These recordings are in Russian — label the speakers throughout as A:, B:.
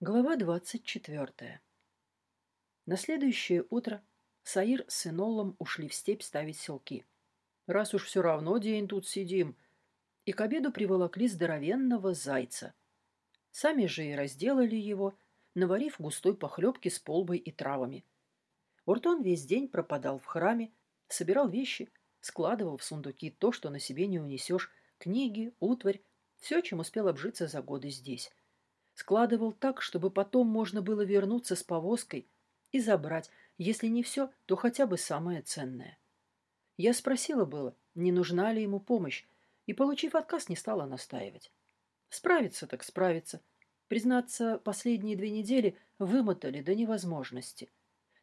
A: Глава двадцать четвертая. На следующее утро Саир с Инолом ушли в степь ставить селки. Раз уж все равно день тут сидим. И к обеду приволокли здоровенного зайца. Сами же и разделали его, наварив густой похлебки с полбой и травами. Уртон весь день пропадал в храме, собирал вещи, складывал в сундуки то, что на себе не унесешь, книги, утварь, все, чем успел обжиться за годы здесь складывал так, чтобы потом можно было вернуться с повозкой и забрать, если не все, то хотя бы самое ценное. Я спросила было, не нужна ли ему помощь, и, получив отказ, не стала настаивать. Справиться так справиться. Признаться, последние две недели вымотали до невозможности.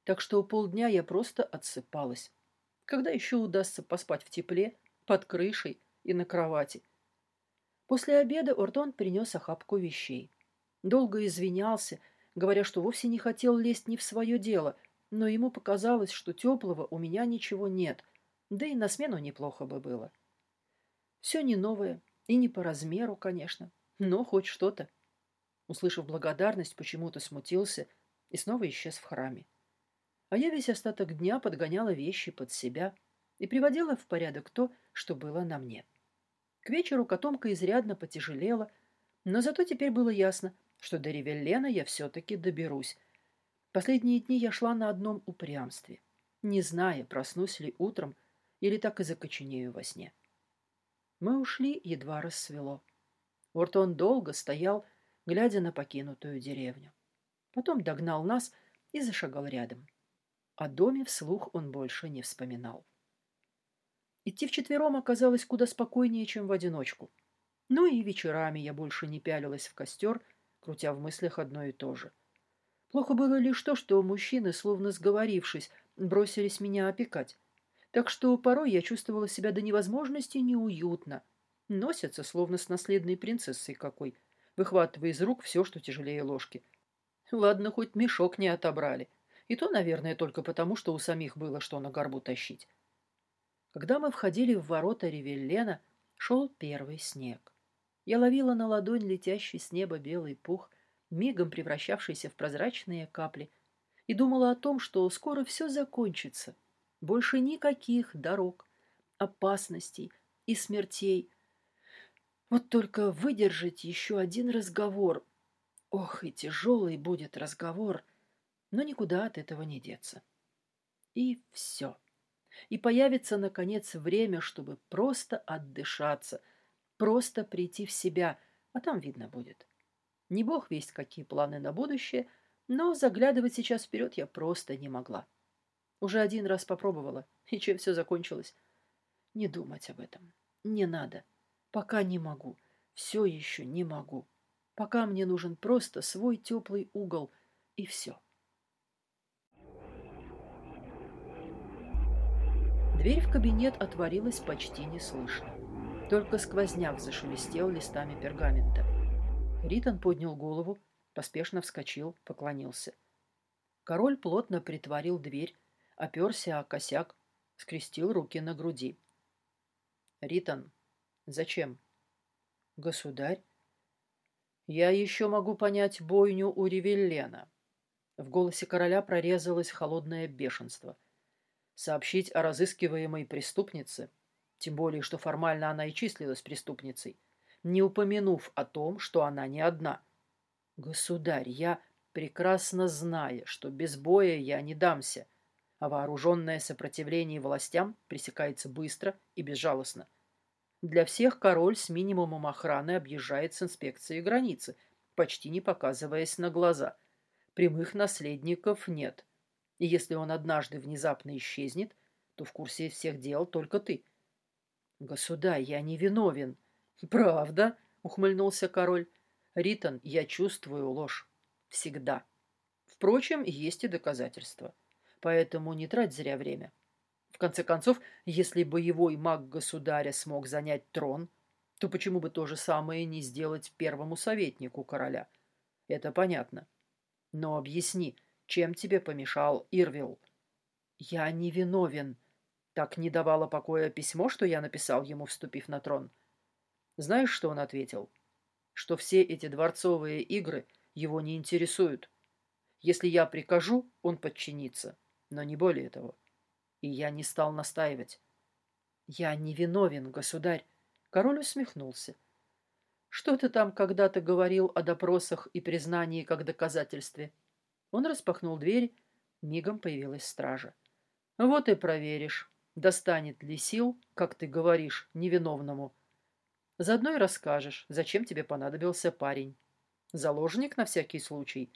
A: Так что полдня я просто отсыпалась. Когда еще удастся поспать в тепле, под крышей и на кровати? После обеда Ордон принес охапку вещей. Долго извинялся, говоря, что вовсе не хотел лезть не в свое дело, но ему показалось, что теплого у меня ничего нет, да и на смену неплохо бы было. Все не новое и не по размеру, конечно, но хоть что-то. Услышав благодарность, почему-то смутился и снова исчез в храме. А я весь остаток дня подгоняла вещи под себя и приводила в порядок то, что было на мне. К вечеру котомка изрядно потяжелела, но зато теперь было ясно, что до Ревеллена я все-таки доберусь. Последние дни я шла на одном упрямстве, не зная, проснусь ли утром или так и закоченею во сне. Мы ушли, едва рассвело. Ортон долго стоял, глядя на покинутую деревню. Потом догнал нас и зашагал рядом. О доме вслух он больше не вспоминал. Идти вчетвером оказалось куда спокойнее, чем в одиночку. Ну и вечерами я больше не пялилась в костер, крутя в мыслях одно и то же. Плохо было лишь то, что мужчины, словно сговорившись, бросились меня опекать. Так что порой я чувствовала себя до невозможности неуютно. Носятся, словно с наследной принцессой какой, выхватывая из рук все, что тяжелее ложки. Ладно, хоть мешок не отобрали. И то, наверное, только потому, что у самих было что на горбу тащить. Когда мы входили в ворота Ревеллена, шел первый снег. Я ловила на ладонь летящий с неба белый пух, мигом превращавшийся в прозрачные капли, и думала о том, что скоро все закончится. Больше никаких дорог, опасностей и смертей. Вот только выдержать еще один разговор. Ох, и тяжелый будет разговор, но никуда от этого не деться. И все. И появится, наконец, время, чтобы просто отдышаться — Просто прийти в себя, а там видно будет. Не бог весть, какие планы на будущее, но заглядывать сейчас вперед я просто не могла. Уже один раз попробовала, и чем все закончилось? Не думать об этом. Не надо. Пока не могу. Все еще не могу. Пока мне нужен просто свой теплый угол, и все. Дверь в кабинет отворилась почти неслышно. Только сквозняк зашелестел листами пергамента. Ритон поднял голову, поспешно вскочил, поклонился. Король плотно притворил дверь, оперся о косяк, скрестил руки на груди. «Ритон, зачем?» «Государь?» «Я еще могу понять бойню у Ревеллена». В голосе короля прорезалось холодное бешенство. «Сообщить о разыскиваемой преступнице — тем более, что формально она и числилась преступницей, не упомянув о том, что она не одна. «Государь, я, прекрасно зная, что без боя я не дамся, а вооруженное сопротивление властям пресекается быстро и безжалостно. Для всех король с минимумом охраны объезжает с инспекцией границы, почти не показываясь на глаза. Прямых наследников нет. И если он однажды внезапно исчезнет, то в курсе всех дел только ты – «Государь, я не виновен». «Правда?» — ухмыльнулся король. «Ритон, я чувствую ложь. Всегда. Впрочем, есть и доказательства. Поэтому не трать зря время. В конце концов, если боевой маг государя смог занять трон, то почему бы то же самое не сделать первому советнику короля? Это понятно. Но объясни, чем тебе помешал Ирвил?» «Я не виновен», так не давало покоя письмо, что я написал ему, вступив на трон. Знаешь, что он ответил? Что все эти дворцовые игры его не интересуют. Если я прикажу, он подчинится, но не более того. И я не стал настаивать. Я не виновен, государь. Король усмехнулся. Что ты там когда-то говорил о допросах и признании как доказательстве? Он распахнул дверь, мигом появилась стража. Вот и проверишь, достанет ли сил, как ты говоришь, невиновному. Заодно и расскажешь, зачем тебе понадобился парень. Заложник на всякий случай.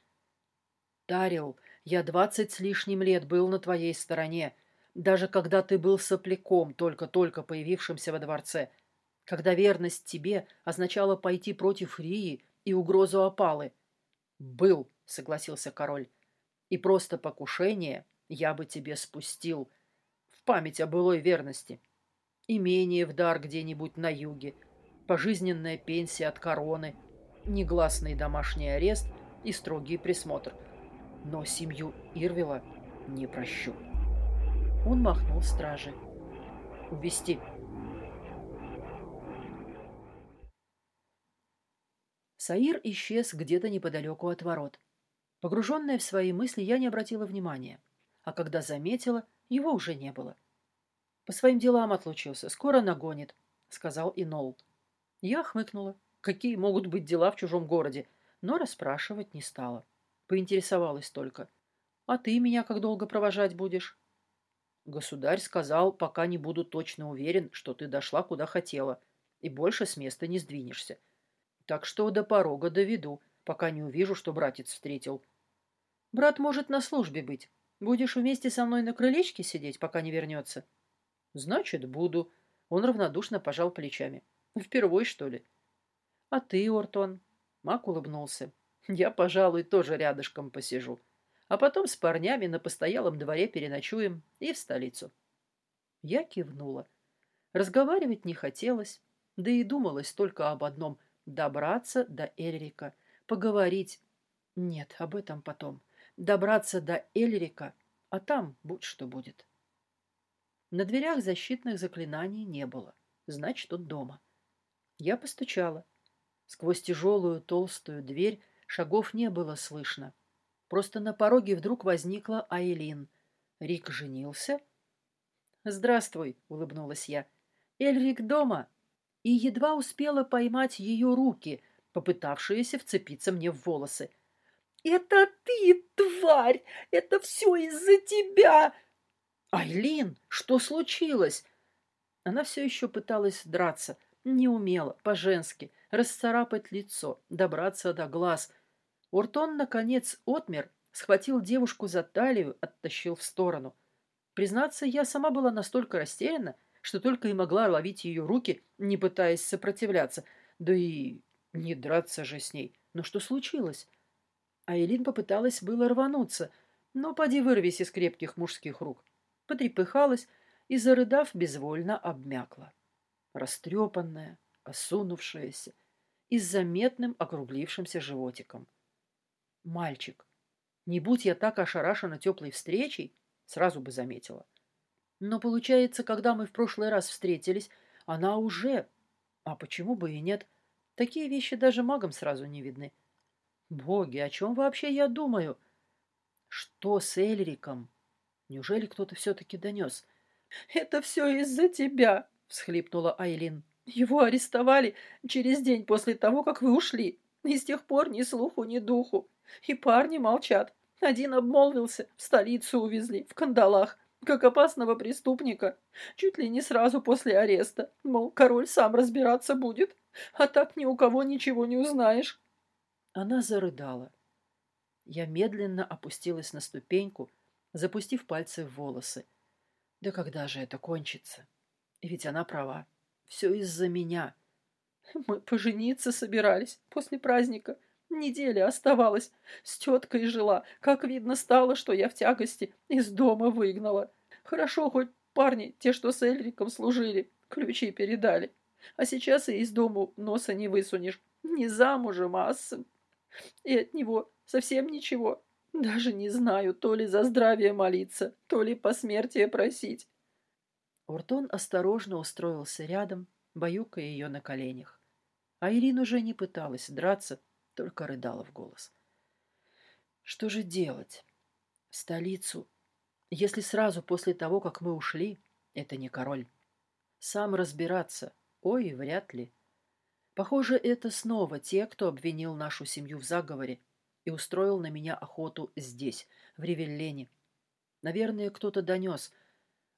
A: Тарил, я двадцать с лишним лет был на твоей стороне, даже когда ты был сопляком, только-только появившимся во дворце, когда верность тебе означала пойти против Рии и угрозу опалы. Был, согласился король, и просто покушение я бы тебе спустил в память о былой верности. Имение в дар где-нибудь на юге, пожизненная пенсия от короны, негласный домашний арест и строгий присмотр. Но семью Ирвила не прощу. Он махнул страже. «Увести!» Саир исчез где-то неподалеку от ворот. Погруженная в свои мысли, я не обратила внимания. А когда заметила, его уже не было. «По своим делам отлучился. Скоро нагонит», — сказал Инол. Я хмыкнула. Какие могут быть дела в чужом городе? Но расспрашивать не стала. Поинтересовалась только. «А ты меня как долго провожать будешь?» Государь сказал, пока не буду точно уверен, что ты дошла куда хотела, и больше с места не сдвинешься. Так что до порога доведу, пока не увижу, что братец встретил. Брат может на службе быть. Будешь вместе со мной на крылечке сидеть, пока не вернется? Значит, буду. Он равнодушно пожал плечами. Впервой, что ли? А ты, Ортон? Мак улыбнулся. Я, пожалуй, тоже рядышком посижу а потом с парнями на постоялом дворе переночуем и в столицу. Я кивнула. Разговаривать не хотелось, да и думалось только об одном — добраться до Эльрика, поговорить. Нет, об этом потом. Добраться до Эльрика, а там будь что будет. На дверях защитных заклинаний не было, значит, он дома. Я постучала. Сквозь тяжелую толстую дверь шагов не было слышно. Просто на пороге вдруг возникла Айлин. Рик женился? «Здравствуй», — улыбнулась я. «Эльрик дома?» И едва успела поймать ее руки, попытавшиеся вцепиться мне в волосы. «Это ты, тварь! Это все из-за тебя!» «Айлин, что случилось?» Она все еще пыталась драться, не умела, по-женски, расцарапать лицо, добраться до глаз, Уртон, наконец, отмер, схватил девушку за талию, оттащил в сторону. Признаться, я сама была настолько растеряна, что только и могла ловить ее руки, не пытаясь сопротивляться. Да и не драться же с ней. Но что случилось? А Элин попыталась было рвануться, но поди вырвись из крепких мужских рук. Потрепыхалась и, зарыдав, безвольно обмякла. Растрепанная, осунувшаяся и с заметным округлившимся животиком. Мальчик. Не будь я так ошарашена теплой встречей, сразу бы заметила. Но получается, когда мы в прошлый раз встретились, она уже... А почему бы и нет? Такие вещи даже магам сразу не видны. Боги, о чем вообще я думаю? Что с Эльриком? Неужели кто-то все-таки донес? Это все из-за тебя, всхлипнула Айлин. Его арестовали через день после того, как вы ушли. И с тех пор ни слуху, ни духу. И парни молчат. Один обмолвился, в столицу увезли, в кандалах, как опасного преступника. Чуть ли не сразу после ареста. Мол, король сам разбираться будет. А так ни у кого ничего не узнаешь. Она зарыдала. Я медленно опустилась на ступеньку, запустив пальцы в волосы. Да когда же это кончится? Ведь она права. Все из-за меня. Мы пожениться собирались после праздника. Неделя оставалась. С теткой жила. Как видно стало, что я в тягости из дома выгнала. Хорошо, хоть парни, те, что с Эльриком служили, ключи передали. А сейчас и из дому носа не высунешь. Не замужем, а с... И от него совсем ничего. Даже не знаю, то ли за здравие молиться, то ли посмертие просить. Уртон осторожно устроился рядом, баюкая ее на коленях. А Ирина уже не пыталась драться, только рыдала в голос. Что же делать? В столицу. Если сразу после того, как мы ушли, это не король. Сам разбираться. Ой, вряд ли. Похоже, это снова те, кто обвинил нашу семью в заговоре и устроил на меня охоту здесь, в Ревеллене. Наверное, кто-то донес.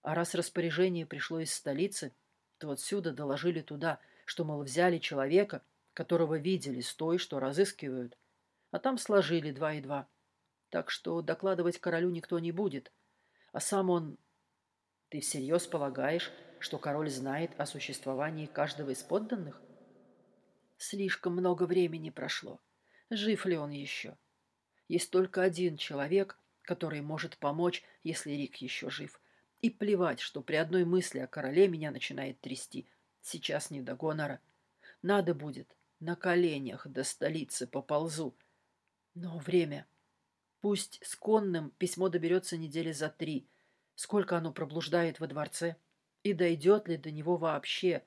A: А раз распоряжение пришло из столицы, то отсюда доложили туда, что, мол, взяли человека, которого видели с той, что разыскивают, а там сложили два и два. Так что докладывать королю никто не будет. А сам он... Ты всерьез полагаешь, что король знает о существовании каждого из подданных? Слишком много времени прошло. Жив ли он еще? Есть только один человек, который может помочь, если Рик еще жив. И плевать, что при одной мысли о короле меня начинает трясти. Сейчас не до гонора. Надо будет. На коленях до столицы поползу. Но время. Пусть с конным письмо доберется недели за три. Сколько оно проблуждает во дворце? И дойдет ли до него вообще?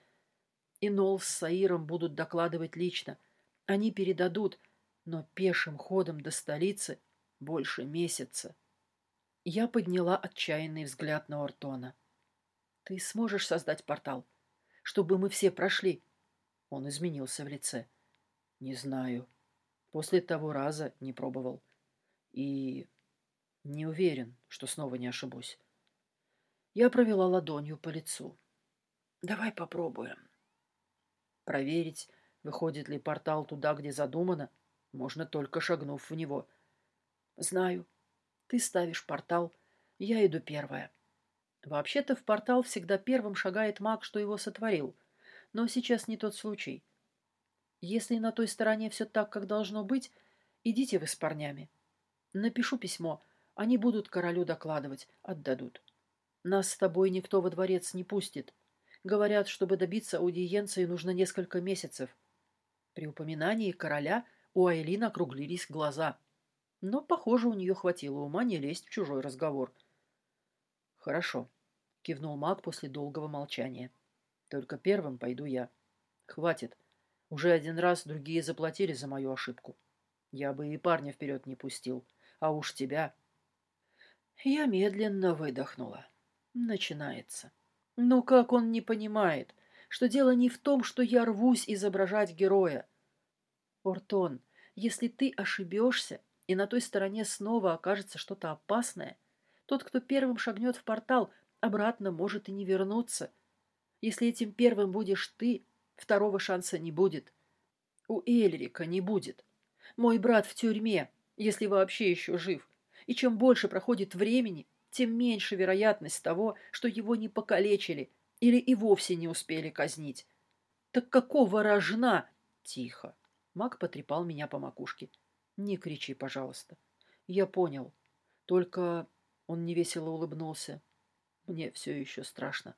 A: И Нол с Саиром будут докладывать лично. Они передадут, но пешим ходом до столицы больше месяца. Я подняла отчаянный взгляд на Ортона. «Ты сможешь создать портал, чтобы мы все прошли?» Он изменился в лице. «Не знаю. После того раза не пробовал. И не уверен, что снова не ошибусь». Я провела ладонью по лицу. «Давай попробуем». Проверить, выходит ли портал туда, где задумано, можно только шагнув в него. «Знаю. Ты ставишь портал, я иду первая». Вообще-то в портал всегда первым шагает маг, что его сотворил. Но сейчас не тот случай. Если на той стороне все так, как должно быть, идите вы с парнями. Напишу письмо. Они будут королю докладывать, отдадут. Нас с тобой никто во дворец не пустит. Говорят, чтобы добиться аудиенции, нужно несколько месяцев. При упоминании короля у Айлин округлились глаза. Но, похоже, у нее хватило ума не лезть в чужой разговор. «Хорошо», — кивнул маг после долгого молчания. «Только первым пойду я. Хватит. Уже один раз другие заплатили за мою ошибку. Я бы и парня вперед не пустил. А уж тебя...» Я медленно выдохнула. Начинается. Но как он не понимает, что дело не в том, что я рвусь изображать героя? Ортон, если ты ошибешься, и на той стороне снова окажется что-то опасное, тот, кто первым шагнет в портал, обратно может и не вернуться. Если этим первым будешь ты, второго шанса не будет. У Эльрика не будет. Мой брат в тюрьме, если вообще еще жив. И чем больше проходит времени, тем меньше вероятность того, что его не покалечили или и вовсе не успели казнить. Так какого рожна? Тихо. Маг потрепал меня по макушке. Не кричи, пожалуйста. Я понял. Только он невесело улыбнулся. Мне все еще страшно.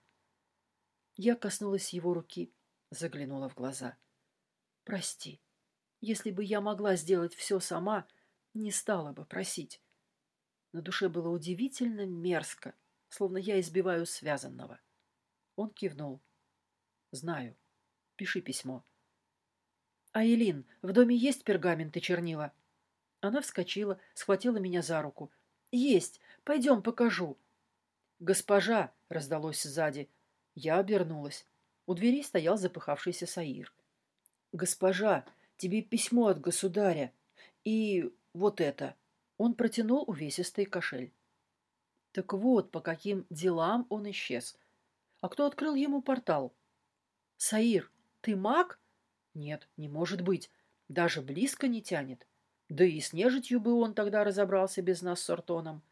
A: Я коснулась его руки, заглянула в глаза. Прости. Если бы я могла сделать все сама, не стала бы просить. На душе было удивительно мерзко, словно я избиваю связанного. Он кивнул. «Знаю. Пиши письмо». «Айлин, в доме есть пергамент и чернила?» Она вскочила, схватила меня за руку. «Есть! Пойдем, покажу!» «Госпожа!» — раздалось сзади. Я обернулась. У двери стоял запыхавшийся Саир. «Госпожа, тебе письмо от государя. И вот это!» Он протянул увесистый кошель. Так вот, по каким делам он исчез. А кто открыл ему портал? Саир, ты маг? Нет, не может быть. Даже близко не тянет. Да и с нежитью бы он тогда разобрался без нас с Ортоном.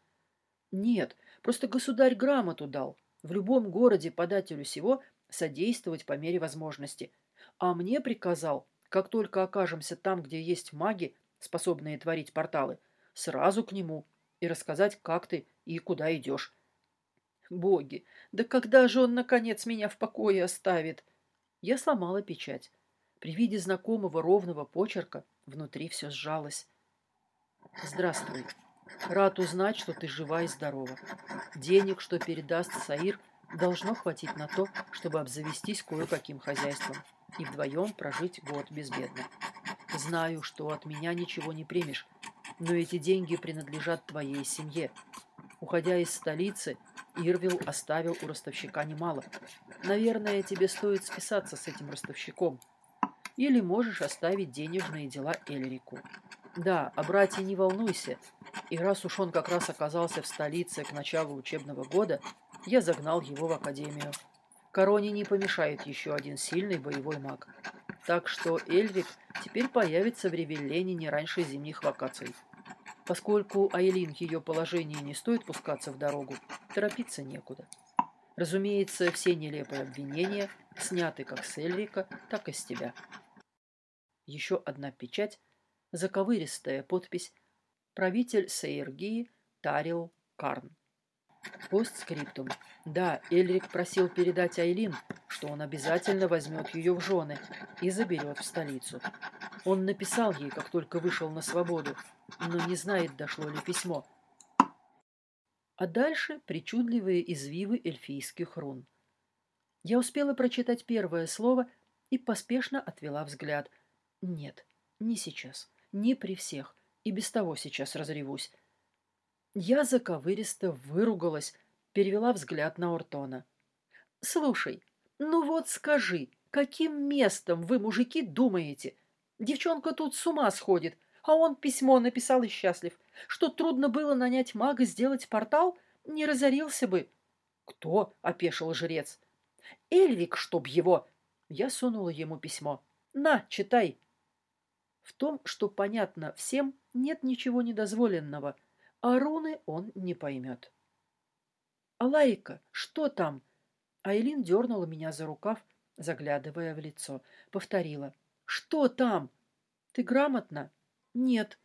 A: Нет, просто государь грамоту дал. В любом городе подателю всего содействовать по мере возможности. А мне приказал, как только окажемся там, где есть маги, способные творить порталы, сразу к нему и рассказать, как ты и куда идешь. Боги, да когда же он, наконец, меня в покое оставит? Я сломала печать. При виде знакомого ровного почерка внутри все сжалось. Здравствуй. Рад узнать, что ты жива и здорова. Денег, что передаст Саир, должно хватить на то, чтобы обзавестись кое-каким хозяйством и вдвоем прожить год безбедно. Знаю, что от меня ничего не примешь, но эти деньги принадлежат твоей семье. Уходя из столицы, Ирвил оставил у ростовщика немало. Наверное, тебе стоит списаться с этим ростовщиком. Или можешь оставить денежные дела Эльрику. Да, о брате не волнуйся. И раз уж он как раз оказался в столице к началу учебного года, я загнал его в академию. Короне не помешает еще один сильный боевой маг. Так что Эльрик теперь появится в Ревеллене не раньше зимних вакаций. Поскольку Айлин в ее положении не стоит пускаться в дорогу, торопиться некуда. Разумеется, все нелепые обвинения сняты как с Эльрика, так и с тебя. Еще одна печать, заковыристая подпись «Правитель Сейергии Тарил Карн». Постскриптум. Да, Эльрик просил передать Айлин, что он обязательно возьмет ее в жены и заберет в столицу. Он написал ей, как только вышел на свободу, но не знает, дошло ли письмо. А дальше причудливые извивы эльфийских рун. Я успела прочитать первое слово и поспешно отвела взгляд. Нет, не сейчас, не при всех, и без того сейчас разревусь. Я заковыристо выругалась, перевела взгляд на Ортона. «Слушай, ну вот скажи, каким местом вы, мужики, думаете? Девчонка тут с ума сходит, а он письмо написал и счастлив. Что трудно было нанять мага сделать портал, не разорился бы. Кто? — опешил жрец. Эльвик, чтоб его. Я сунула ему письмо. На, читай. В том, что понятно всем, нет ничего недозволенного, а руны он не поймет. «Алайка, что там?» Айлин дернула меня за рукав, заглядывая в лицо. Повторила. «Что там? Ты грамотно?» Нет.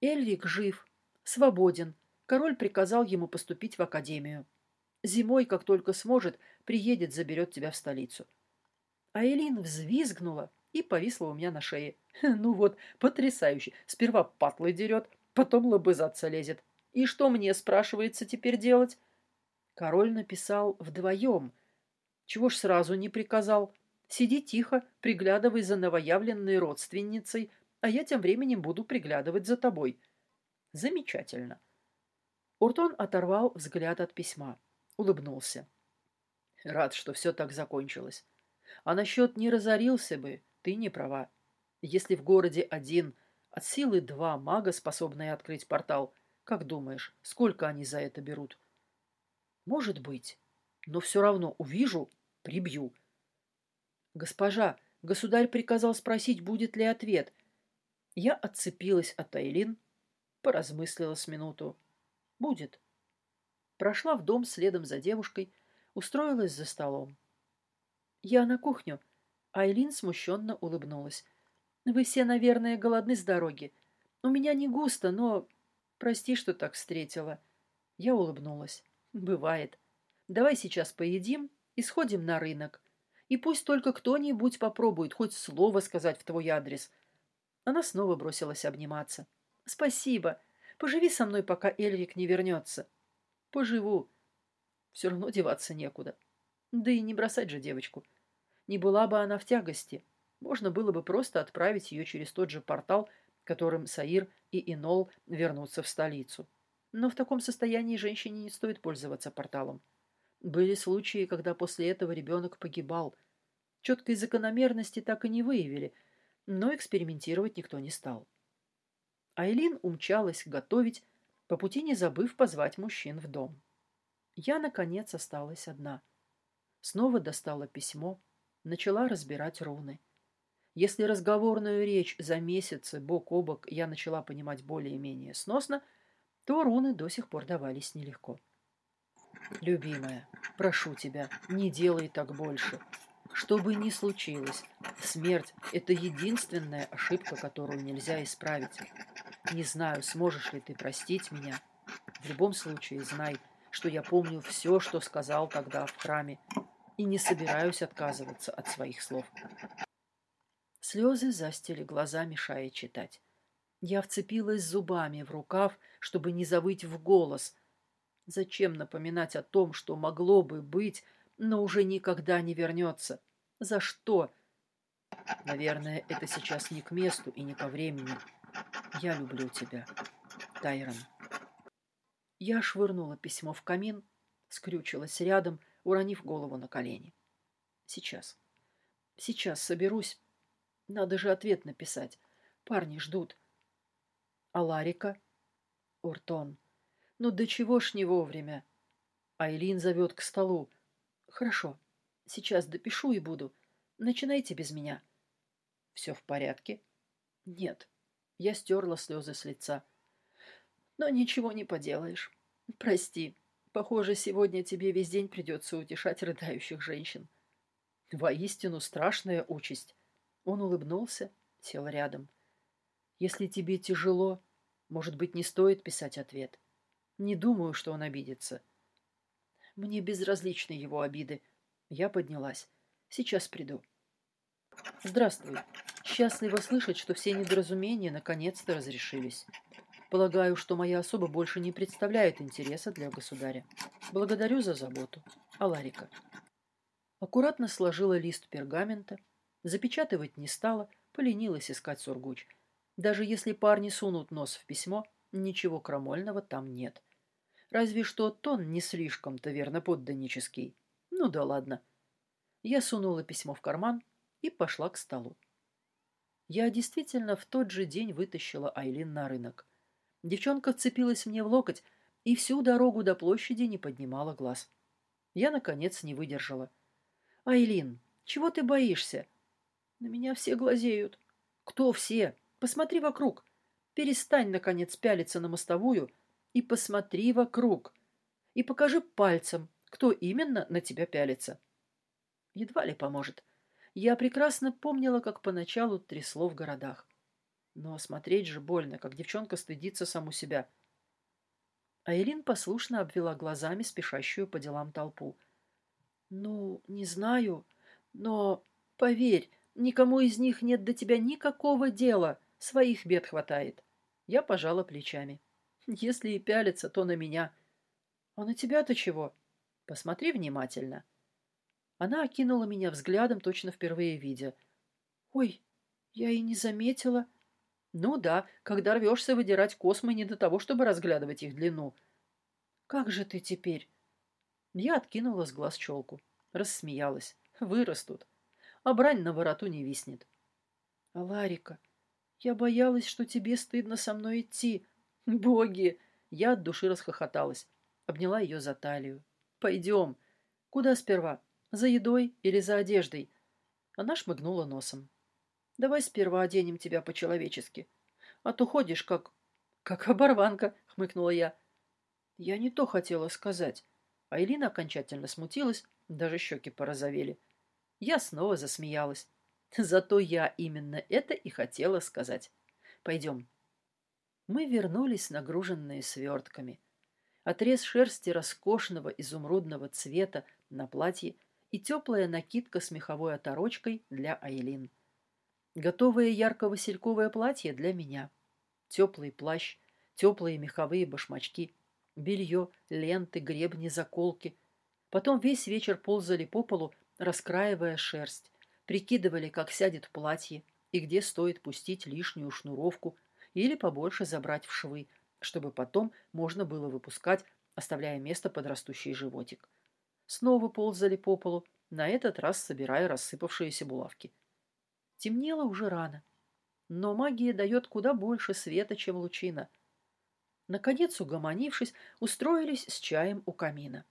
A: Эльрик жив, свободен. Король приказал ему поступить в академию. Зимой, как только сможет, приедет, заберет тебя в столицу. А Элин взвизгнула и повисла у меня на шее. Ну вот, потрясающе. Сперва патлы дерет, потом лобызаться лезет. И что мне, спрашивается, теперь делать? Король написал вдвоем. Чего ж сразу не приказал? Сиди тихо, приглядывай за новоявленной родственницей, а я тем временем буду приглядывать за тобой. Замечательно. Уртон оторвал взгляд от письма. Улыбнулся. Рад, что все так закончилось. А насчет не разорился бы, ты не права. Если в городе один, от силы два мага, способные открыть портал, как думаешь, сколько они за это берут? Может быть. Но все равно увижу, прибью. Госпожа, государь приказал спросить, будет ли ответ. Я отцепилась от Айлин, поразмыслила с минуту. Будет. Прошла в дом следом за девушкой, устроилась за столом. Я на кухню. Айлин смущенно улыбнулась. Вы все, наверное, голодны с дороги. У меня не густо, но... Прости, что так встретила. Я улыбнулась. Бывает. Давай сейчас поедим и сходим на рынок. И пусть только кто-нибудь попробует хоть слово сказать в твой адрес — она снова бросилась обниматься. «Спасибо. Поживи со мной, пока Эльрик не вернется». «Поживу. Все равно деваться некуда. Да и не бросать же девочку. Не была бы она в тягости. Можно было бы просто отправить ее через тот же портал, которым Саир и Инол вернутся в столицу. Но в таком состоянии женщине не стоит пользоваться порталом. Были случаи, когда после этого ребенок погибал. Четкой закономерности так и не выявили – но экспериментировать никто не стал. Айлин умчалась готовить, по пути не забыв позвать мужчин в дом. Я, наконец, осталась одна. Снова достала письмо, начала разбирать руны. Если разговорную речь за месяцы бок о бок я начала понимать более-менее сносно, то руны до сих пор давались нелегко. «Любимая, прошу тебя, не делай так больше. Что бы ни случилось, смерть – это единственная ошибка, которую нельзя исправить. Не знаю, сможешь ли ты простить меня. В любом случае, знай, что я помню все, что сказал тогда в храме, и не собираюсь отказываться от своих слов. Слезы застили глаза, мешая читать. Я вцепилась зубами в рукав, чтобы не завыть в голос. Зачем напоминать о том, что могло бы быть, но уже никогда не вернется? За что? Наверное, это сейчас не к месту и не ко времени. Я люблю тебя, Тайрон. Я швырнула письмо в камин, скрючилась рядом, уронив голову на колени. Сейчас. Сейчас соберусь. Надо же ответ написать. Парни ждут. А Ларика? Уртон. Ну до чего ж не вовремя? Айлин зовет к столу. Хорошо. Сейчас допишу и буду. Начинайте без меня. Все в порядке? Нет. Я стерла слезы с лица. Но ничего не поделаешь. Прости. Похоже, сегодня тебе весь день придется утешать рыдающих женщин. Воистину страшная участь. Он улыбнулся, сел рядом. Если тебе тяжело, может быть, не стоит писать ответ. Не думаю, что он обидится. Мне безразличны его обиды. Я поднялась. Сейчас приду. Здравствуй. Счастливо слышать, что все недоразумения наконец-то разрешились. Полагаю, что моя особа больше не представляет интереса для государя. Благодарю за заботу. Аларика. Аккуратно сложила лист пергамента, запечатывать не стала, поленилась искать сургуч. Даже если парни сунут нос в письмо, ничего крамольного там нет. Разве что тон не слишком-то верно подданнический. Ну да ладно. Я сунула письмо в карман и пошла к столу. Я действительно в тот же день вытащила Айлин на рынок. Девчонка вцепилась мне в локоть и всю дорогу до площади не поднимала глаз. Я, наконец, не выдержала. «Айлин, чего ты боишься?» «На меня все глазеют». «Кто все? Посмотри вокруг. Перестань, наконец, пялиться на мостовую и посмотри вокруг. И покажи пальцем, кто именно на тебя пялится». Едва ли поможет. Я прекрасно помнила, как поначалу трясло в городах. Но смотреть же больно, как девчонка стыдится саму себя. Айлин послушно обвела глазами спешащую по делам толпу. «Ну, не знаю, но, поверь, никому из них нет до тебя никакого дела, своих бед хватает». Я пожала плечами. «Если и пялится, то на меня». «А на тебя-то чего?» «Посмотри внимательно». Она окинула меня взглядом, точно впервые видя. «Ой, я и не заметила». Ну да, когда рвешься выдирать космы не до того, чтобы разглядывать их длину. Как же ты теперь? Я откинула с глаз челку. Рассмеялась. Вырастут. А брань на вороту не виснет. А Ларика, я боялась, что тебе стыдно со мной идти. Боги! Я от души расхохоталась. Обняла ее за талию. Пойдем. Куда сперва? За едой или за одеждой? Она шмыгнула носом. Давай сперва оденем тебя по-человечески. А то ходишь как... как оборванка, хмыкнула я. Я не то хотела сказать. Айлина окончательно смутилась, даже щеки порозовели. Я снова засмеялась. Зато я именно это и хотела сказать. Пойдем. Мы вернулись, нагруженные свертками. Отрез шерсти роскошного изумрудного цвета на платье и теплая накидка с меховой оторочкой для Айлин. Готовое ярко-васильковое платье для меня. Теплый плащ, теплые меховые башмачки, белье, ленты, гребни, заколки. Потом весь вечер ползали по полу, раскраивая шерсть, прикидывали, как сядет платье и где стоит пустить лишнюю шнуровку или побольше забрать в швы, чтобы потом можно было выпускать, оставляя место под растущий животик. Снова ползали по полу, на этот раз собирая рассыпавшиеся булавки. Темнело уже рано, но магия дает куда больше света, чем лучина. Наконец, угомонившись, устроились с чаем у камина.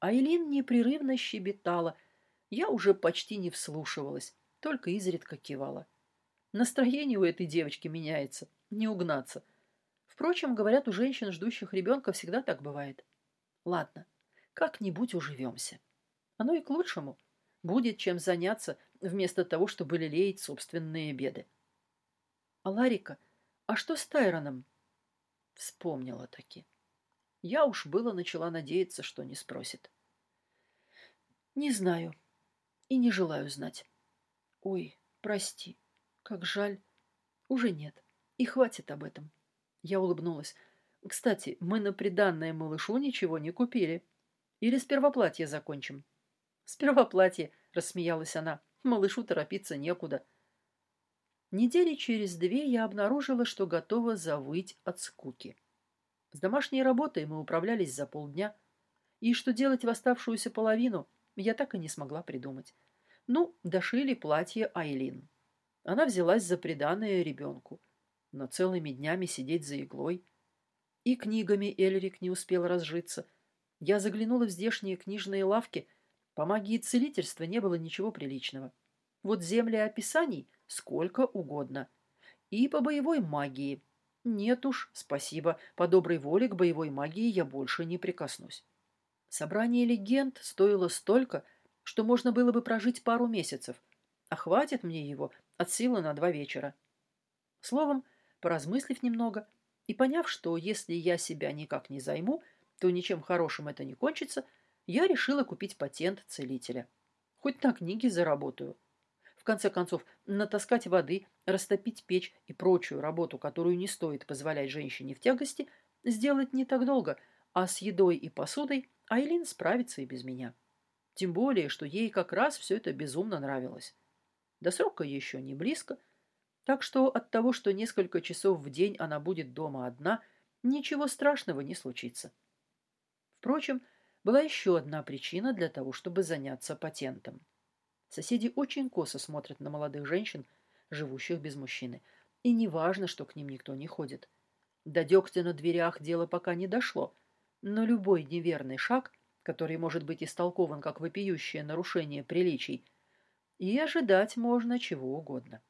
A: Айлин непрерывно щебетала. Я уже почти не вслушивалась, только изредка кивала. Настроение у этой девочки меняется, не угнаться. Впрочем, говорят, у женщин, ждущих ребенка, всегда так бывает. Ладно, как-нибудь уживемся. Оно и к лучшему. Будет чем заняться, вместо того, чтобы лелеять собственные беды. А Ларика, а что с Тайроном? Вспомнила таки. Я уж было начала надеяться, что не спросит. Не знаю и не желаю знать. Ой, прости, как жаль. Уже нет. И хватит об этом. Я улыбнулась. Кстати, мы на приданное малышу ничего не купили. Или сперва платье закончим? Сперва платье, рассмеялась она. Малышу торопиться некуда. Недели через две я обнаружила, что готова завыть от скуки. С домашней работой мы управлялись за полдня, и что делать в оставшуюся половину, я так и не смогла придумать. Ну, дошили платье Айлин. Она взялась за приданное ребенку, но целыми днями сидеть за иглой. И книгами Эльрик не успел разжиться. Я заглянула в здешние книжные лавки. По магии целительства не было ничего приличного. Вот земли описаний сколько угодно. И по боевой магии. Нет уж, спасибо, по доброй воле к боевой магии я больше не прикоснусь. Собрание легенд стоило столько, что можно было бы прожить пару месяцев, а хватит мне его от силы на два вечера. Словом, поразмыслив немного и поняв, что если я себя никак не займу, то ничем хорошим это не кончится, я решила купить патент целителя. Хоть на книги заработаю. В конце концов, натаскать воды, растопить печь и прочую работу, которую не стоит позволять женщине в тягости, сделать не так долго, а с едой и посудой Айлин справится и без меня. Тем более, что ей как раз все это безумно нравилось. До срока еще не близко, так что от того, что несколько часов в день она будет дома одна, ничего страшного не случится. Впрочем, была еще одна причина для того, чтобы заняться патентом. Соседи очень косо смотрят на молодых женщин, живущих без мужчины. И не важно, что к ним никто не ходит. До дегтя на дверях дело пока не дошло, но любой неверный шаг, который может быть истолкован как вопиющее нарушение приличий, и ожидать можно чего угодно.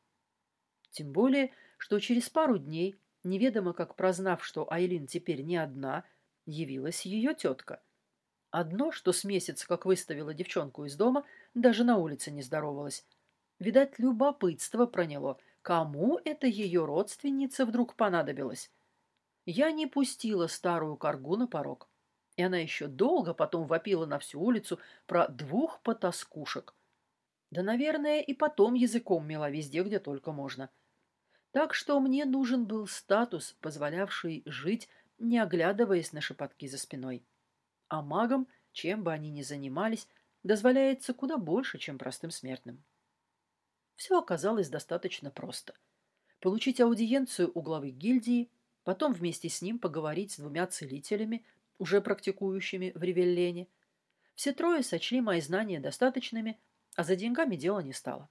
A: Тем более, что через пару дней, неведомо как прознав, что Айлин теперь не одна, явилась ее тетка. Одно, что с месяца, как выставила девчонку из дома, даже на улице не здоровалась. Видать, любопытство проняло, кому это ее родственница вдруг понадобилась. Я не пустила старую коргу на порог. И она еще долго потом вопила на всю улицу про двух потаскушек. Да, наверное, и потом языком мела везде, где только можно. Так что мне нужен был статус, позволявший жить, не оглядываясь на шепотки за спиной. А магам, чем бы они ни занимались, дозволяется куда больше, чем простым смертным. Все оказалось достаточно просто. Получить аудиенцию у главы гильдии – потом вместе с ним поговорить с двумя целителями, уже практикующими в Ревеллене. Все трое сочли мои знания достаточными, а за деньгами дело не стало.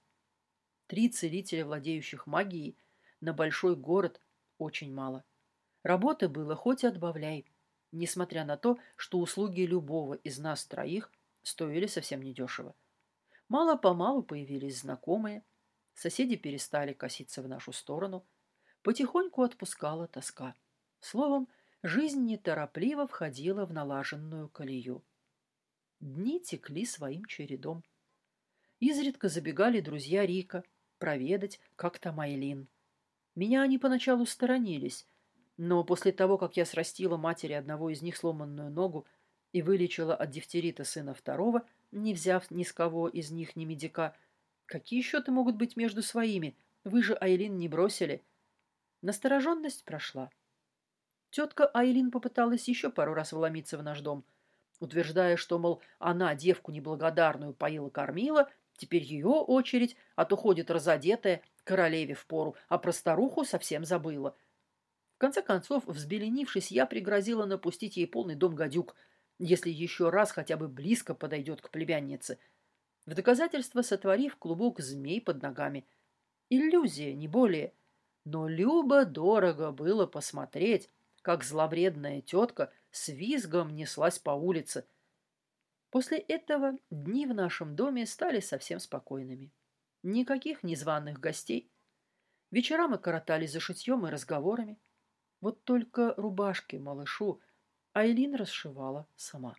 A: Три целителя, владеющих магией, на большой город очень мало. Работы было хоть и отбавляй, несмотря на то, что услуги любого из нас троих стоили совсем недешево. Мало-помалу появились знакомые, соседи перестали коситься в нашу сторону – потихоньку отпускала тоска. Словом, жизнь неторопливо входила в налаженную колею. Дни текли своим чередом. Изредка забегали друзья Рика проведать, как там Айлин. Меня они поначалу сторонились, но после того, как я срастила матери одного из них сломанную ногу и вылечила от дифтерита сына второго, не взяв ни с кого из них ни медика, какие счеты могут быть между своими? Вы же Айлин не бросили. Настороженность прошла. Тетка Айлин попыталась еще пару раз вломиться в наш дом, утверждая, что, мол, она девку неблагодарную поила-кормила, теперь ее очередь, а то ходит разодетая, королеве в пору, а про старуху совсем забыла. В конце концов, взбеленившись, я пригрозила напустить ей полный дом гадюк, если еще раз хотя бы близко подойдет к племяннице, в доказательство сотворив клубок змей под ногами. Иллюзия, не более — но любо-дорого было посмотреть, как зловредная тетка с визгом неслась по улице. После этого дни в нашем доме стали совсем спокойными. Никаких незваных гостей. Вечера мы коротали за шитьем и разговорами. Вот только рубашки малышу Айлин расшивала сама.